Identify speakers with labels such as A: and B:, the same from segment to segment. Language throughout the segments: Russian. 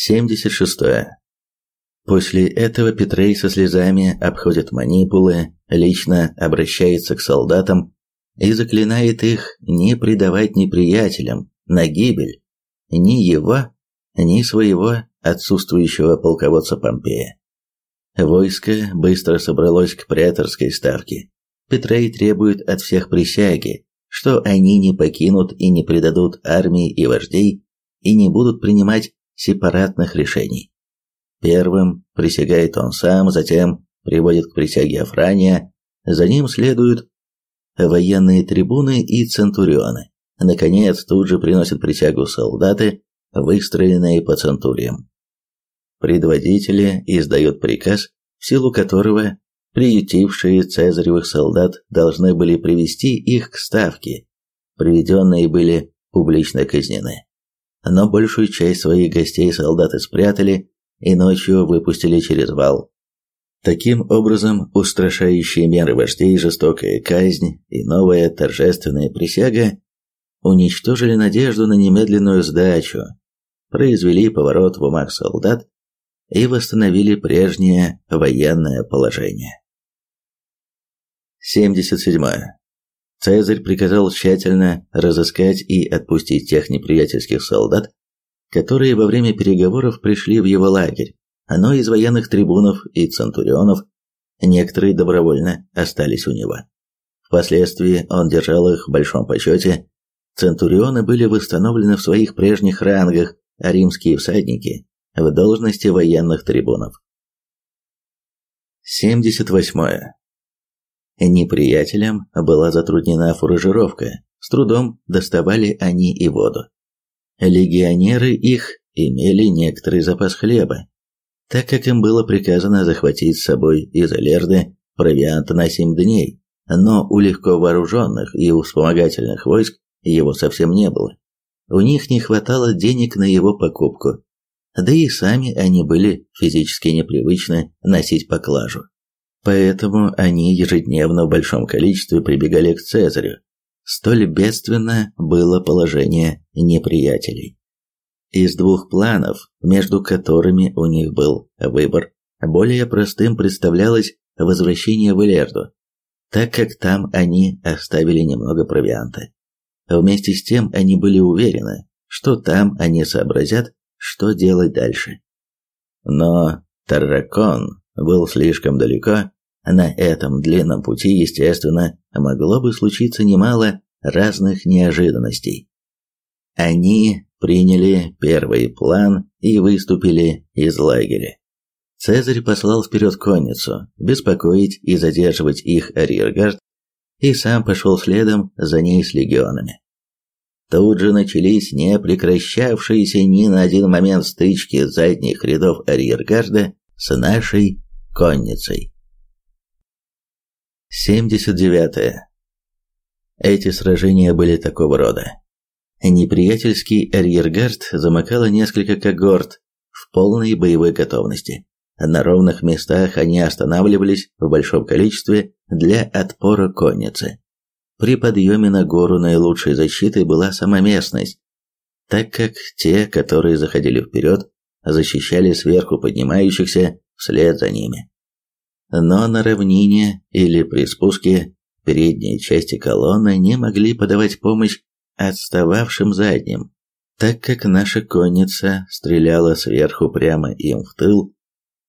A: 76. После этого Петрей со слезами обходит манипулы, лично обращается к солдатам и заклинает их не предавать неприятелям на гибель ни его, ни своего отсутствующего полководца Помпея. Войско быстро собралось к преторской ставке. Петрей требует от всех присяги, что они не покинут и не предадут армии и вождей, и не будут принимать сепаратных решений. Первым присягает он сам, затем приводит к присяге Афрания, за ним следуют военные трибуны и центурионы. Наконец, тут же приносят присягу солдаты, выстроенные по центуриям. Предводители издают приказ, в силу которого приютившие цезаревых солдат должны были привести их к ставке. Приведенные были публично казнены но большую часть своих гостей солдаты спрятали и ночью выпустили через вал. Таким образом, устрашающие меры вождей, жестокая казнь и новая торжественная присяга уничтожили надежду на немедленную сдачу, произвели поворот в умах солдат и восстановили прежнее военное положение. 77. Цезарь приказал тщательно разыскать и отпустить тех неприятельских солдат, которые во время переговоров пришли в его лагерь, но из военных трибунов и центурионов некоторые добровольно остались у него. Впоследствии он держал их в большом почете. Центурионы были восстановлены в своих прежних рангах, а римские всадники – в должности военных трибунов. 78. Неприятелям была затруднена фуражировка, с трудом доставали они и воду. Легионеры их имели некоторый запас хлеба, так как им было приказано захватить с собой из Алерды провиант на семь дней, но у легко вооруженных и у вспомогательных войск его совсем не было. У них не хватало денег на его покупку, да и сами они были физически непривычны носить поклажу. Поэтому они ежедневно в большом количестве прибегали к Цезарю. Столь бедственно было положение неприятелей. Из двух планов, между которыми у них был выбор, более простым представлялось возвращение в Элерду, так как там они оставили немного провианта. Вместе с тем они были уверены, что там они сообразят, что делать дальше. Но Тарракон был слишком далеко, на этом длинном пути, естественно, могло бы случиться немало разных неожиданностей. Они приняли первый план и выступили из лагеря. Цезарь послал вперед конницу, беспокоить и задерживать их арьергард, и сам пошел следом за ней с легионами. Тут же начались не прекращавшиеся ни на один момент стычки задних рядов арьергарда с нашей конницей. 79. Эти сражения были такого рода. Неприятельский арьергард замыкало несколько когорт в полной боевой готовности. На ровных местах они останавливались в большом количестве для отпора конницы. При подъеме на гору наилучшей защитой была сама местность, так как те, которые заходили вперед, защищали сверху поднимающихся вслед за ними но на равнине или при спуске передние части колонны не могли подавать помощь отстававшим задним, так как наша конница стреляла сверху прямо им в тыл,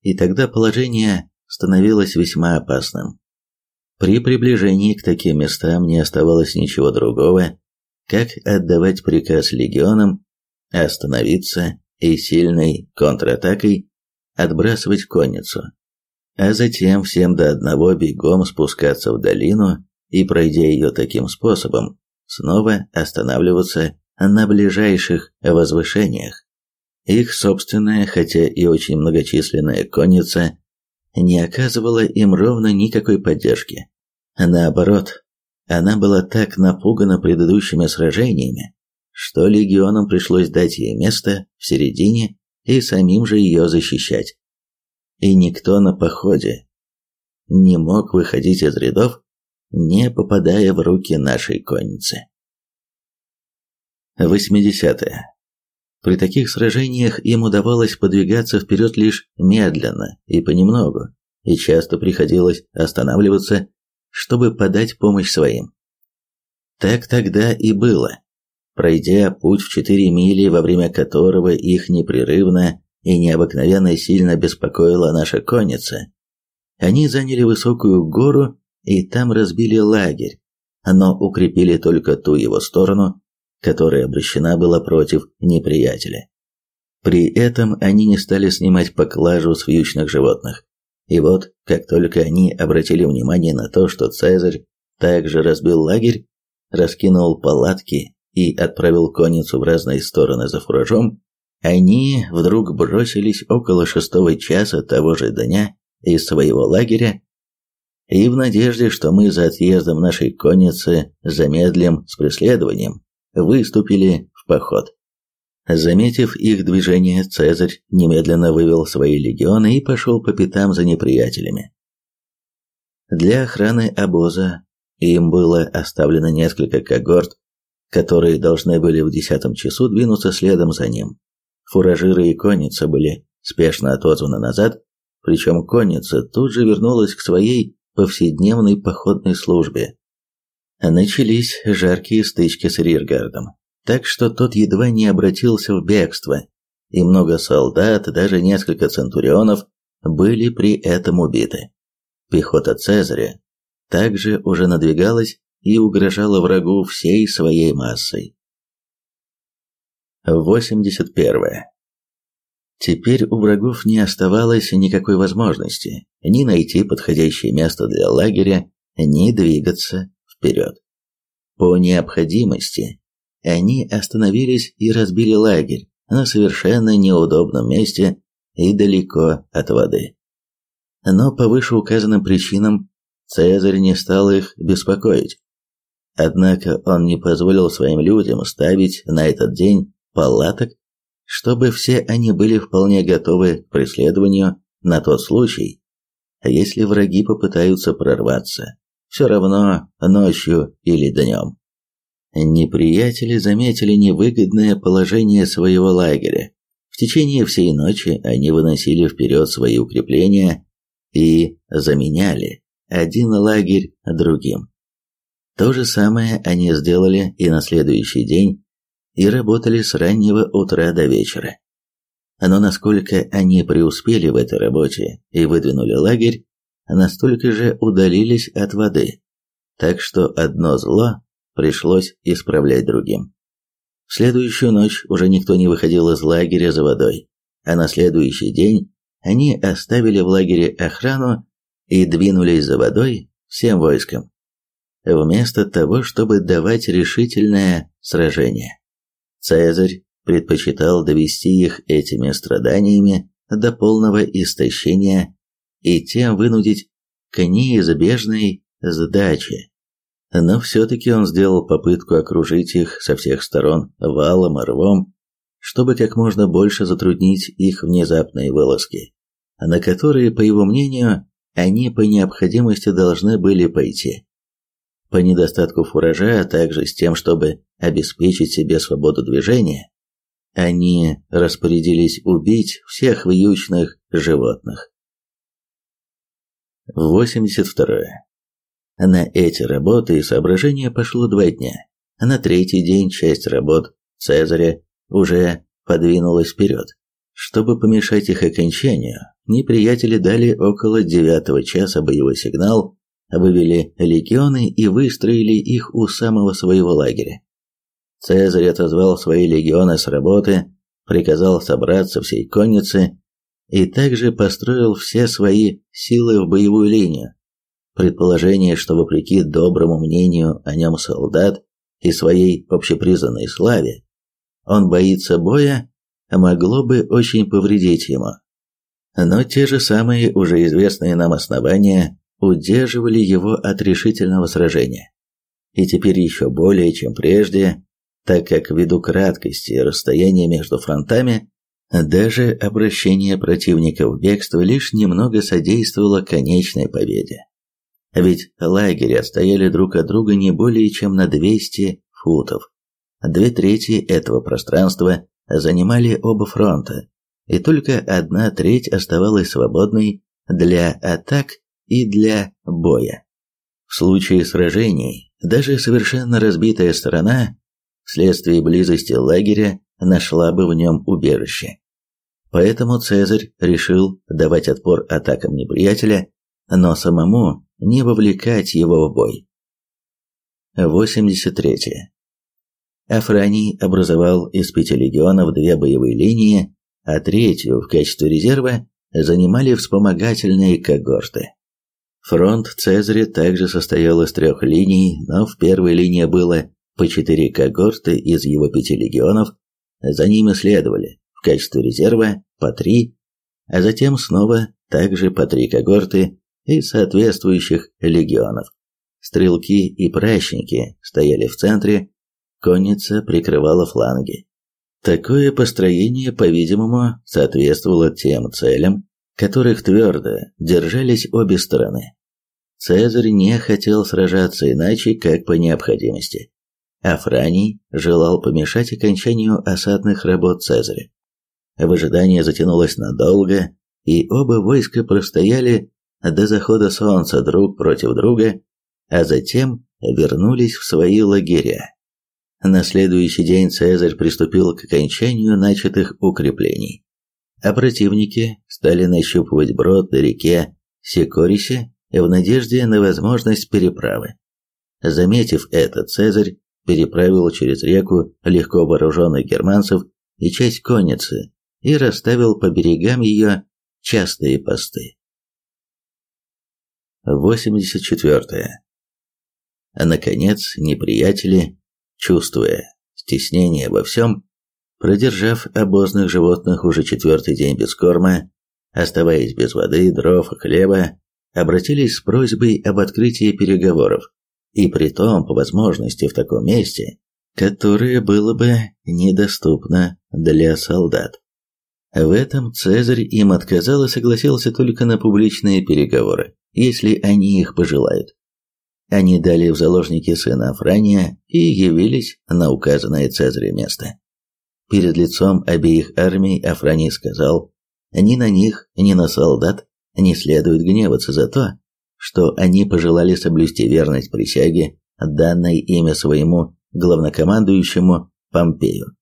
A: и тогда положение становилось весьма опасным. При приближении к таким местам не оставалось ничего другого, как отдавать приказ легионам остановиться и сильной контратакой отбрасывать конницу а затем всем до одного бегом спускаться в долину и, пройдя ее таким способом, снова останавливаться на ближайших возвышениях. Их собственная, хотя и очень многочисленная конница, не оказывала им ровно никакой поддержки. Наоборот, она была так напугана предыдущими сражениями, что легионам пришлось дать ей место в середине и самим же ее защищать и никто на походе не мог выходить из рядов, не попадая в руки нашей конницы. 80. -е. При таких сражениях им удавалось подвигаться вперед лишь медленно и понемногу, и часто приходилось останавливаться, чтобы подать помощь своим. Так тогда и было. Пройдя путь в четыре мили, во время которого их непрерывно и необыкновенно сильно беспокоила наша конница, они заняли высокую гору и там разбили лагерь, но укрепили только ту его сторону, которая обращена была против неприятеля. При этом они не стали снимать поклажу с вьючных животных. И вот, как только они обратили внимание на то, что Цезарь также разбил лагерь, раскинул палатки и отправил конницу в разные стороны за фуражом, они вдруг бросились около шестого часа того же дня из своего лагеря и в надежде, что мы за отъездом нашей конницы замедлим с преследованием, выступили в поход. Заметив их движение, Цезарь немедленно вывел свои легионы и пошел по пятам за неприятелями. Для охраны обоза им было оставлено несколько когорт, которые должны были в десятом часу двинуться следом за ним. Фуражиры и конница были спешно отозваны назад, причем конница тут же вернулась к своей повседневной походной службе. Начались жаркие стычки с Риргардом, так что тот едва не обратился в бегство, и много солдат, даже несколько центурионов, были при этом убиты. Пехота Цезаря также уже надвигалась и угрожала врагу всей своей массой. 81. Теперь у врагов не оставалось никакой возможности ни найти подходящее место для лагеря, ни двигаться вперед. По необходимости они остановились и разбили лагерь на совершенно неудобном месте и далеко от воды. Но по вышеуказанным причинам Цезарь не стал их беспокоить. Однако он не позволил своим людям ставить на этот день палаток чтобы все они были вполне готовы к преследованию на тот случай, если враги попытаются прорваться, все равно ночью или днем. Неприятели заметили невыгодное положение своего лагеря. В течение всей ночи они выносили вперед свои укрепления и заменяли один лагерь другим. То же самое они сделали и на следующий день и работали с раннего утра до вечера. Но насколько они преуспели в этой работе и выдвинули лагерь, настолько же удалились от воды, так что одно зло пришлось исправлять другим. В следующую ночь уже никто не выходил из лагеря за водой, а на следующий день они оставили в лагере охрану и двинулись за водой всем войском, вместо того, чтобы давать решительное сражение. Цезарь предпочитал довести их этими страданиями до полного истощения и тем вынудить к неизбежной сдаче. Но все-таки он сделал попытку окружить их со всех сторон валом и рвом, чтобы как можно больше затруднить их внезапные вылазки, на которые, по его мнению, они по необходимости должны были пойти по недостатку фуража, а также с тем, чтобы обеспечить себе свободу движения, они распорядились убить всех вьючных животных. 82. На эти работы и соображения пошло два дня. На третий день часть работ Цезаря уже подвинулась вперед. Чтобы помешать их окончанию, неприятели дали около девятого часа боевой сигнал вывели легионы и выстроили их у самого своего лагеря. Цезарь отозвал свои легионы с работы, приказал собраться всей коннице и также построил все свои силы в боевую линию. Предположение, что вопреки доброму мнению о нем солдат и своей общепризнанной славе, он боится боя, могло бы очень повредить ему. Но те же самые уже известные нам основания удерживали его от решительного сражения. И теперь еще более, чем прежде, так как ввиду краткости и расстояния между фронтами, даже обращение противника в бегство лишь немного содействовало конечной победе. Ведь лагеря отстояли друг от друга не более чем на 200 футов. Две трети этого пространства занимали оба фронта, и только одна треть оставалась свободной для атак и для боя. В случае сражений даже совершенно разбитая сторона вследствие близости лагеря нашла бы в нем убежище. Поэтому Цезарь решил давать отпор атакам неприятеля, но самому не вовлекать его в бой. 83. Афраний образовал из пяти легионов две боевые линии, а третью в качестве резерва занимали вспомогательные когорты. Фронт Цезаря также состоял из трех линий, но в первой линии было по четыре когорты из его пяти легионов, за ними следовали в качестве резерва по три, а затем снова также по три когорты из соответствующих легионов. Стрелки и пращники стояли в центре, конница прикрывала фланги. Такое построение, по-видимому, соответствовало тем целям, которых твердо держались обе стороны. Цезарь не хотел сражаться иначе, как по необходимости. Афраний желал помешать окончанию осадных работ Цезаря. Выжидание затянулось надолго, и оба войска простояли до захода солнца друг против друга, а затем вернулись в свои лагеря. На следующий день Цезарь приступил к окончанию начатых укреплений, а противники стали нащупывать брод на реке Секорисе в надежде на возможность переправы. Заметив это, Цезарь переправил через реку легко вооруженных германцев и часть конницы и расставил по берегам ее частые посты. 84. Наконец, неприятели, чувствуя стеснение во всем, продержав обозных животных уже четвертый день без корма, оставаясь без воды, дров и хлеба, обратились с просьбой об открытии переговоров, и при том по возможности в таком месте, которое было бы недоступно для солдат. В этом Цезарь им отказал и согласился только на публичные переговоры, если они их пожелают. Они дали в заложники сына Афрания и явились на указанное Цезарем место. Перед лицом обеих армий Афраний сказал, ни на них, ни на солдат не следует гневаться за то, что они пожелали соблюсти верность присяге, данной имя своему главнокомандующему Помпею.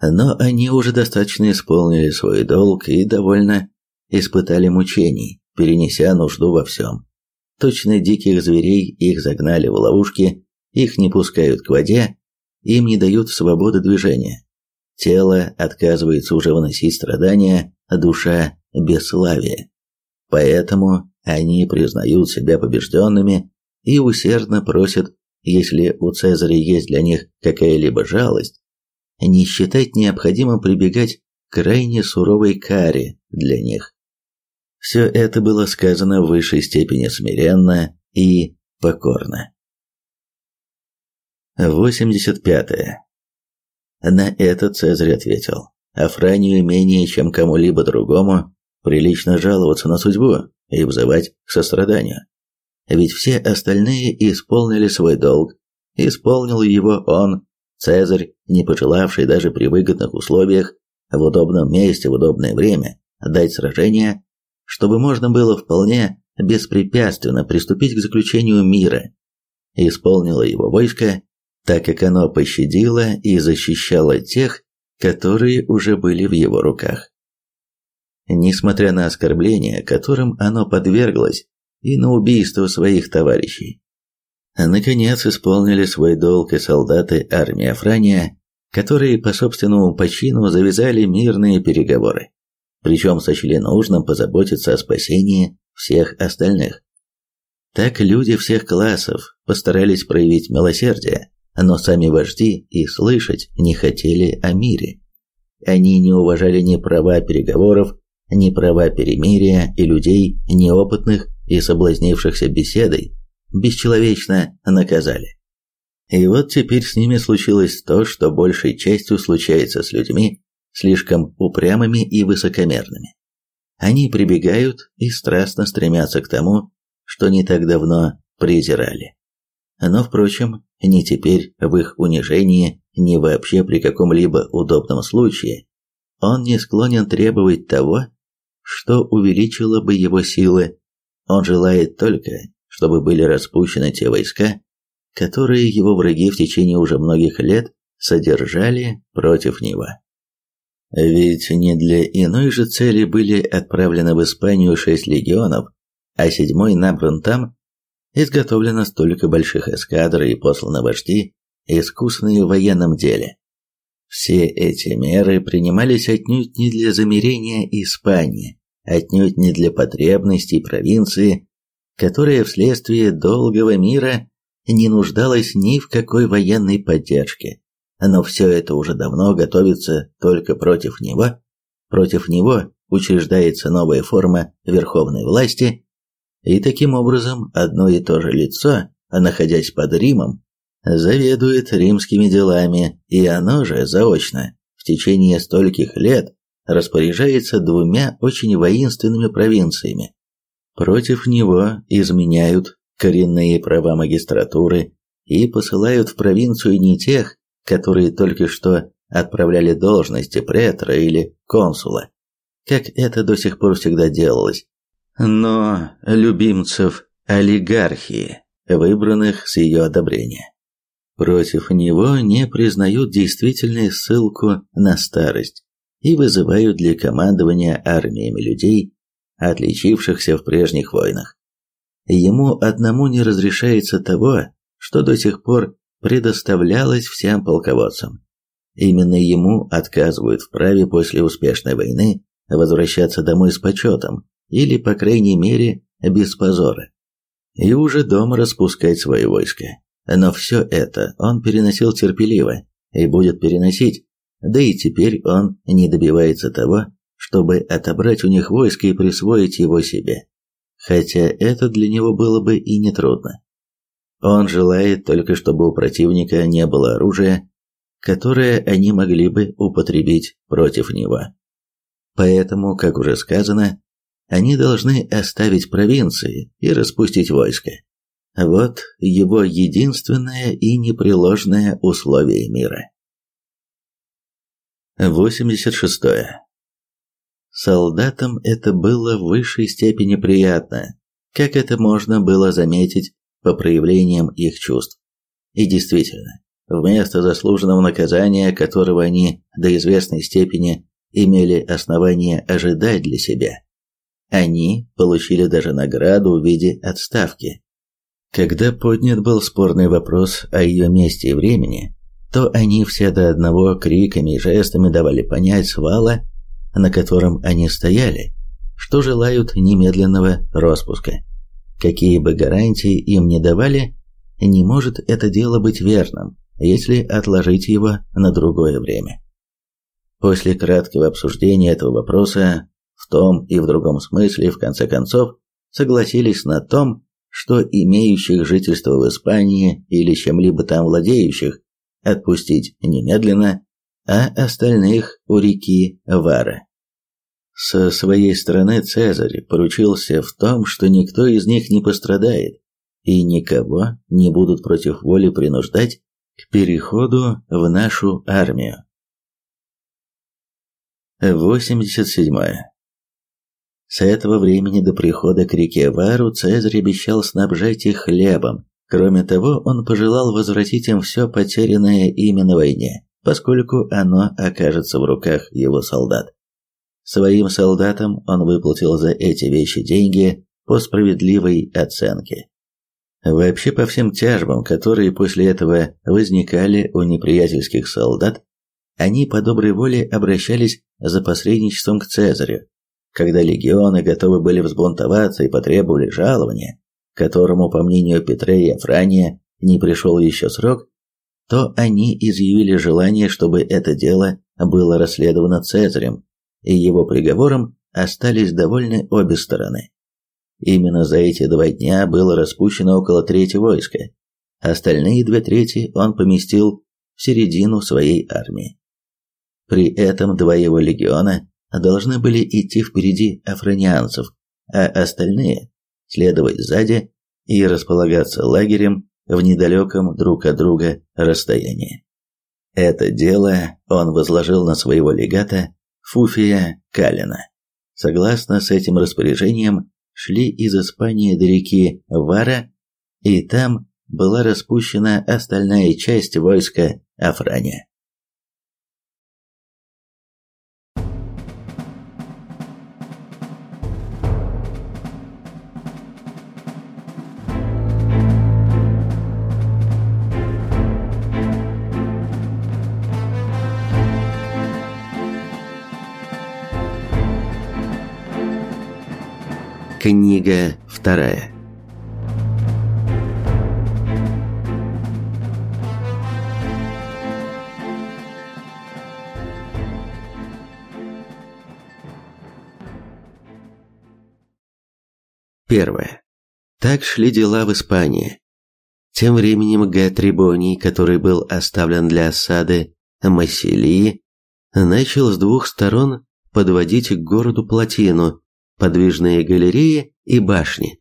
A: Но они уже достаточно исполнили свой долг и довольно испытали мучений, перенеся нужду во всем. Точно диких зверей их загнали в ловушки, их не пускают к воде, им не дают свободы движения. Тело отказывается уже выносить страдания, а душа – бесславие. Поэтому они признают себя побежденными и усердно просят, если у Цезаря есть для них какая-либо жалость, не считать необходимым прибегать к крайне суровой каре для них. Все это было сказано в высшей степени смиренно и покорно. 85. -е. На это Цезарь ответил. Афранию менее, чем кому-либо другому, прилично жаловаться на судьбу и взывать к состраданию. Ведь все остальные исполнили свой долг. Исполнил его он, Цезарь, не пожелавший даже при выгодных условиях, в удобном месте, в удобное время, дать сражение, чтобы можно было вполне беспрепятственно приступить к заключению мира. Исполнило его войско, так как оно пощадило и защищало тех, которые уже были в его руках. Несмотря на оскорбления, которым оно подверглось, и на убийство своих товарищей. Наконец исполнили свой долг и солдаты армии Афрания, которые по собственному почину завязали мирные переговоры причем сочли нужным позаботиться о спасении всех остальных. Так люди всех классов постарались проявить милосердие, но сами вожди и слышать не хотели о мире. Они не уважали ни права переговоров, ни права перемирия и людей неопытных и соблазнившихся беседой, бесчеловечно наказали. И вот теперь с ними случилось то, что большей частью случается с людьми, слишком упрямыми и высокомерными. Они прибегают и страстно стремятся к тому, что не так давно презирали. Но, впрочем, не теперь в их унижении ни вообще при каком-либо удобном случае, он не склонен требовать того, что увеличило бы его силы. Он желает только, чтобы были распущены те войска, которые его враги в течение уже многих лет содержали против него. Ведь не для иной же цели были отправлены в Испанию шесть легионов, а седьмой набран там, изготовлено столько больших эскадр и посланы вожди, искусные в военном деле. Все эти меры принимались отнюдь не для замерения Испании, отнюдь не для потребностей провинции, которая вследствие долгого мира не нуждалась ни в какой военной поддержке. Но все это уже давно готовится только против него. Против него учреждается новая форма верховной власти, и таким образом одно и то же лицо, находясь под Римом, заведует римскими делами, и оно же заочно в течение стольких лет распоряжается двумя очень воинственными провинциями. Против него изменяют коренные права магистратуры и посылают в провинцию не тех, которые только что отправляли должности претора или консула, как это до сих пор всегда делалось, но любимцев олигархии, выбранных с ее одобрения. Против него не признают действительную ссылку на старость и вызывают для командования армиями людей, отличившихся в прежних войнах. Ему одному не разрешается того, что до сих пор предоставлялось всем полководцам. Именно ему отказывают в праве после успешной войны возвращаться домой с почетом, или, по крайней мере, без позора. И уже дома распускать свое войско. Но все это он переносил терпеливо и будет переносить, да и теперь он не добивается того, чтобы отобрать у них войско и присвоить его себе. Хотя это для него было бы и нетрудно. Он желает только, чтобы у противника не было оружия, которое они могли бы употребить против него. Поэтому, как уже сказано, они должны оставить провинции и распустить войско. Вот его единственное и непреложное условие мира. 86. Солдатам это было в высшей степени приятно, как это можно было заметить по проявлениям их чувств. И действительно, вместо заслуженного наказания, которого они до известной степени имели основания ожидать для себя, они получили даже награду в виде отставки. Когда поднят был спорный вопрос о ее месте и времени, то они все до одного криками и жестами давали понять свала, на котором они стояли, что желают немедленного распуска. Какие бы гарантии им не давали, не может это дело быть верным, если отложить его на другое время. После краткого обсуждения этого вопроса том и в другом смысле, в конце концов, согласились на том, что имеющих жительство в Испании или чем-либо там владеющих отпустить немедленно, а остальных у реки Вара. Со своей стороны Цезарь поручился в том, что никто из них не пострадает и никого не будут против воли принуждать к переходу в нашу армию. 87. С этого времени до прихода к реке Вару Цезарь обещал снабжать их хлебом. Кроме того, он пожелал возвратить им все потерянное ими на войне, поскольку оно окажется в руках его солдат. Своим солдатам он выплатил за эти вещи деньги по справедливой оценке. Вообще по всем тяжбам, которые после этого возникали у неприятельских солдат, они по доброй воле обращались за посредничеством к Цезарю, когда легионы готовы были взбунтоваться и потребовали жалования, которому, по мнению Петра и Афрания, не пришел еще срок, то они изъявили желание, чтобы это дело было расследовано Цезарем, и его приговором остались довольны обе стороны. Именно за эти два дня было распущено около трети войска, остальные две трети он поместил в середину своей армии. При этом два его легиона должны были идти впереди афронианцев, а остальные следовать сзади и располагаться лагерем в недалеком друг от друга расстоянии. Это дело он возложил на своего легата Фуфия Калина. Согласно с этим распоряжением, шли из Испании до реки Вара, и там была распущена остальная часть войска Афрания. Книга вторая. Первое. Так шли дела в Испании. Тем временем Г. Трибоний, который был оставлен для осады Массилии, начал с двух сторон подводить к городу плотину, подвижные галереи и башни.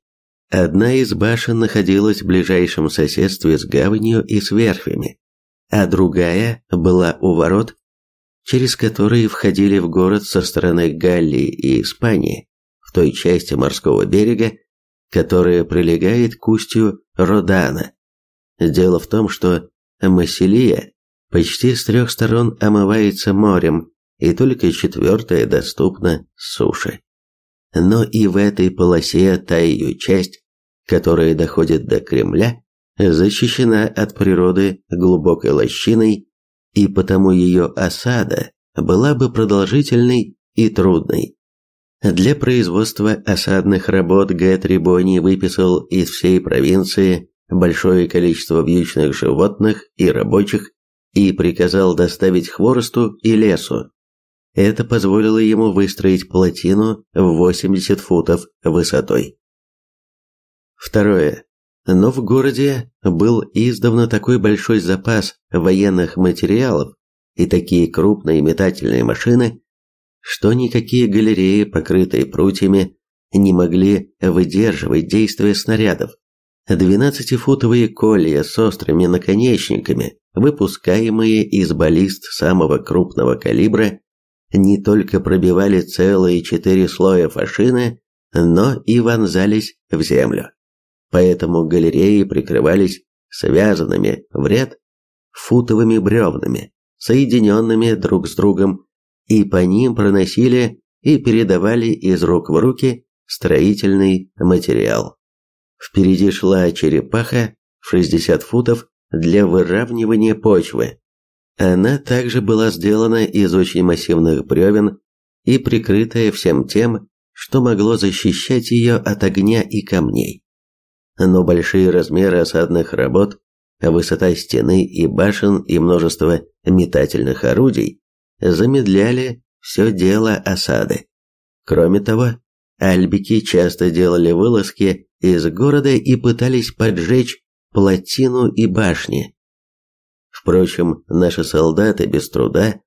A: Одна из башен находилась в ближайшем соседстве с гаванью и с верфями, а другая была у ворот, через которые входили в город со стороны Галлии и Испании, в той части морского берега, которая прилегает к устью Родана. Дело в том, что Массилия почти с трех сторон омывается морем, и только четвертая доступна с суши но и в этой полосе та ее часть, которая доходит до Кремля, защищена от природы глубокой лощиной, и потому ее осада была бы продолжительной и трудной. Для производства осадных работ Г. Трибоний выписал из всей провинции большое количество вьючных животных и рабочих и приказал доставить хворосту и лесу, это позволило ему выстроить плотину в 80 футов высотой. Второе. Но в городе был издавна такой большой запас военных материалов и такие крупные метательные машины, что никакие галереи, покрытые прутьями, не могли выдерживать действия снарядов. Двенадцатифутовые колья с острыми наконечниками, выпускаемые из баллист самого крупного калибра, не только пробивали целые четыре слоя фашины, но и вонзались в землю. Поэтому галереи прикрывались связанными в ряд футовыми бревнами, соединенными друг с другом, и по ним проносили и передавали из рук в руки строительный материал. Впереди шла черепаха в 60 футов для выравнивания почвы, она также была сделана из очень массивных бревен и прикрытая всем тем, что могло защищать ее от огня и камней. Но большие размеры осадных работ, высота стены и башен и множество метательных орудий замедляли все дело осады. Кроме того, альбики часто делали вылазки из города и пытались поджечь плотину и башни, Впрочем, наши солдаты без труда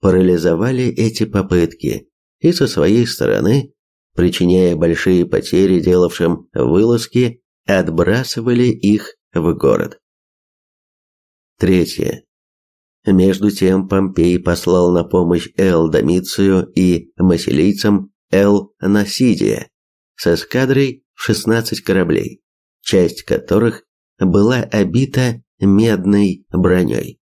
A: парализовали эти попытки и со своей стороны, причиняя большие потери делавшим вылазки, отбрасывали их в город. Третье. Между тем Помпей послал на помощь Эл Домицию и масилийцам Эл Насидия с эскадрой в 16 кораблей, часть которых была обита медной броней.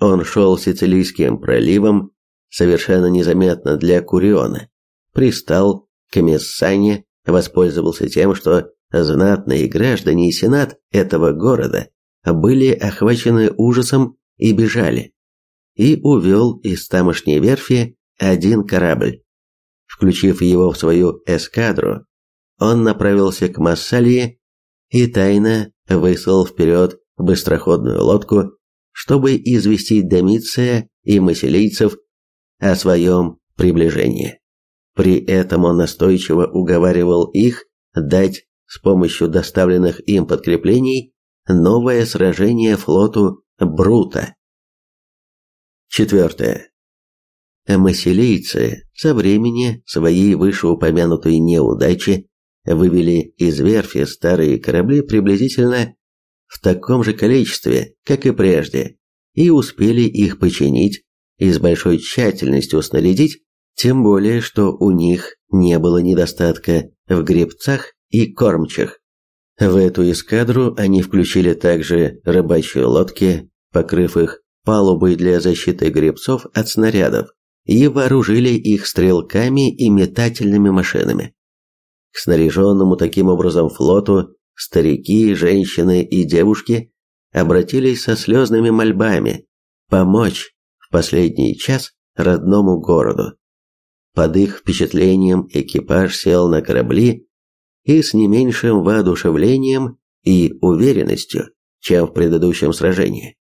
A: Он шел Сицилийским проливом, совершенно незаметно для Куриона, пристал к Мессане, воспользовался тем, что знатные граждане и сенат этого города были охвачены ужасом и бежали, и увел из тамошней верфи один корабль. Включив его в свою эскадру, он направился к Массалии и тайно выслал вперед быстроходную лодку, чтобы известить Домиция и маселийцев о своем приближении. При этом он настойчиво уговаривал их дать с помощью доставленных им подкреплений новое сражение флоту Брута. Четвертое. Маселийцы со времени своей вышеупомянутой неудачи вывели из верфи старые корабли приблизительно в таком же количестве, как и прежде, и успели их починить и с большой тщательностью снарядить, тем более, что у них не было недостатка в гребцах и кормчих. В эту эскадру они включили также рыбачьи лодки, покрыв их палубой для защиты гребцов от снарядов, и вооружили их стрелками и метательными машинами. К снаряженному таким образом флоту старики, женщины и девушки обратились со слезными мольбами помочь в последний час родному городу. Под их впечатлением экипаж сел на корабли и с не меньшим воодушевлением и уверенностью, чем в предыдущем сражении.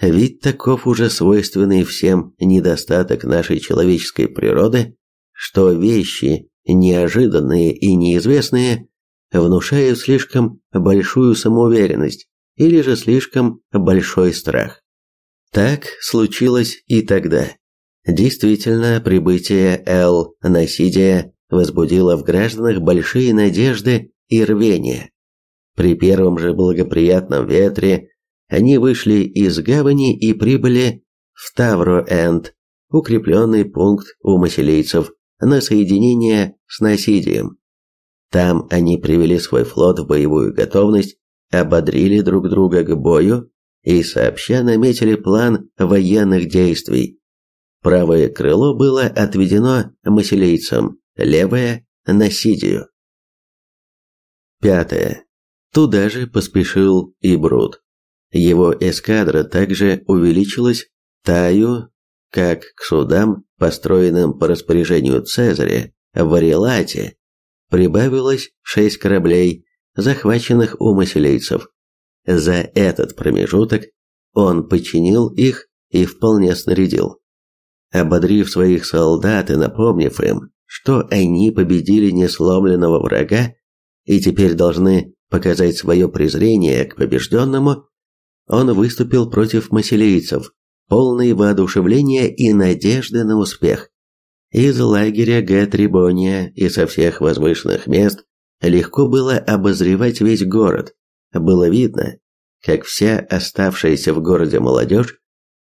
A: Ведь таков уже свойственный всем недостаток нашей человеческой природы, что вещи, неожиданные и неизвестные, внушают слишком большую самоуверенность или же слишком большой страх. Так случилось и тогда. Действительно, прибытие Эл Насидия возбудило в гражданах большие надежды и рвение. При первом же благоприятном ветре они вышли из гавани и прибыли в Тавро-Энд, укрепленный пункт у маселейцев, на соединение с Насидием. Там они привели свой флот в боевую готовность, ободрили друг друга к бою и сообща наметили план военных действий. Правое крыло было отведено маселейцам, левое – Насидию. Пятое. Туда же поспешил и Брут. Его эскадра также увеличилась Таю, как к судам, построенным по распоряжению Цезаря в Арелате, прибавилось шесть кораблей, захваченных у маселейцев. За этот промежуток он починил их и вполне снарядил. Ободрив своих солдат и напомнив им, что они победили несломленного врага и теперь должны показать свое презрение к побежденному, он выступил против маселейцев, полный воодушевления и надежды на успех. Из лагеря Г-Трибония и со всех возвышенных мест легко было обозревать весь город. Было видно, как вся оставшаяся в городе молодежь,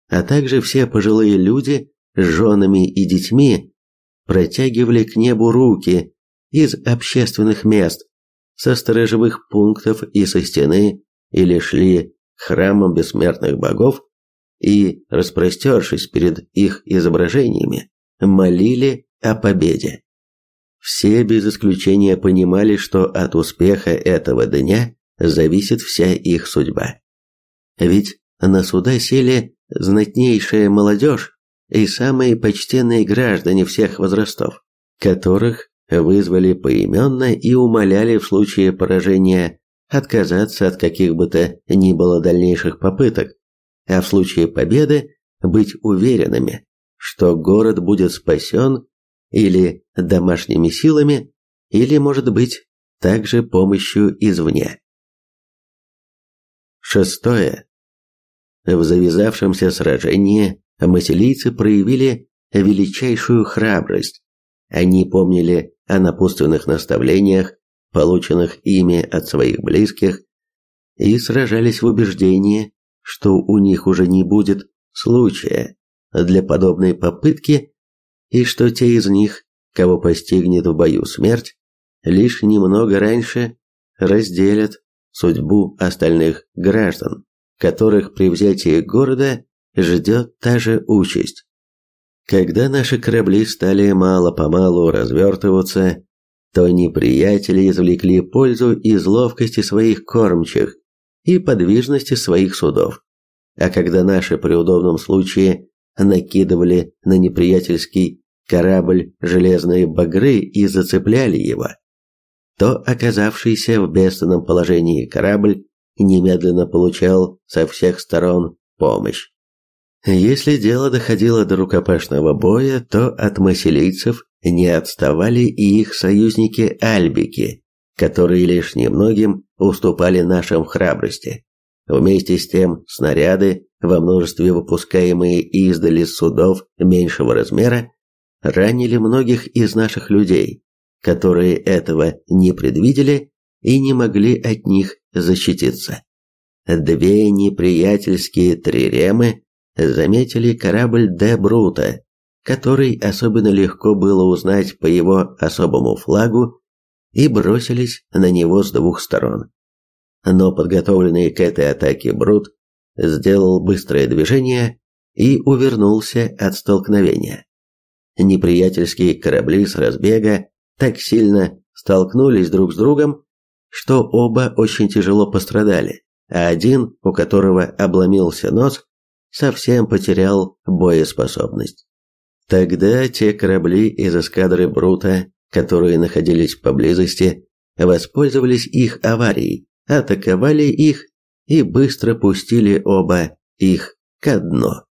A: а также все пожилые люди с женами и детьми протягивали к небу руки из общественных мест, со сторожевых пунктов и со стены, или шли к храмам бессмертных богов и, распростершись перед их изображениями, молили о победе. Все без исключения понимали, что от успеха этого дня зависит вся их судьба. Ведь на суда сели знатнейшая молодежь и самые почтенные граждане всех возрастов, которых вызвали поименно и умоляли в случае поражения отказаться от каких бы то ни было дальнейших попыток, а в случае победы быть уверенными, что город будет спасен или домашними силами, или, может быть, также помощью извне. Шестое. В завязавшемся сражении маселийцы проявили величайшую храбрость. Они помнили о напутственных наставлениях, полученных ими от своих близких, и сражались в убеждении, что у них уже не будет случая для подобной попытки, и что те из них, кого постигнет в бою смерть, лишь немного раньше разделят судьбу остальных граждан, которых при взятии города ждет та же участь. Когда наши корабли стали мало-помалу развертываться, то неприятели извлекли пользу из ловкости своих кормчих и подвижности своих судов. А когда наши при удобном случае накидывали на неприятельский корабль железные багры и зацепляли его, то оказавшийся в бедственном положении корабль немедленно получал со всех сторон помощь. Если дело доходило до рукопашного боя, то от масилийцев не отставали и их союзники альбики, которые лишь немногим уступали нашим в храбрости. Вместе с тем снаряды, во множестве выпускаемые издали судов меньшего размера, ранили многих из наших людей, которые этого не предвидели и не могли от них защититься. Две неприятельские триремы заметили корабль Де Брута, который особенно легко было узнать по его особому флагу, и бросились на него с двух сторон. Но подготовленный к этой атаке Брут сделал быстрое движение и увернулся от столкновения. Неприятельские корабли с разбега так сильно столкнулись друг с другом, что оба очень тяжело пострадали, а один, у которого обломился нос, совсем потерял боеспособность. Тогда те корабли из эскадры Брута, которые находились поблизости, воспользовались их аварией, атаковали их и быстро пустили оба их ко дну.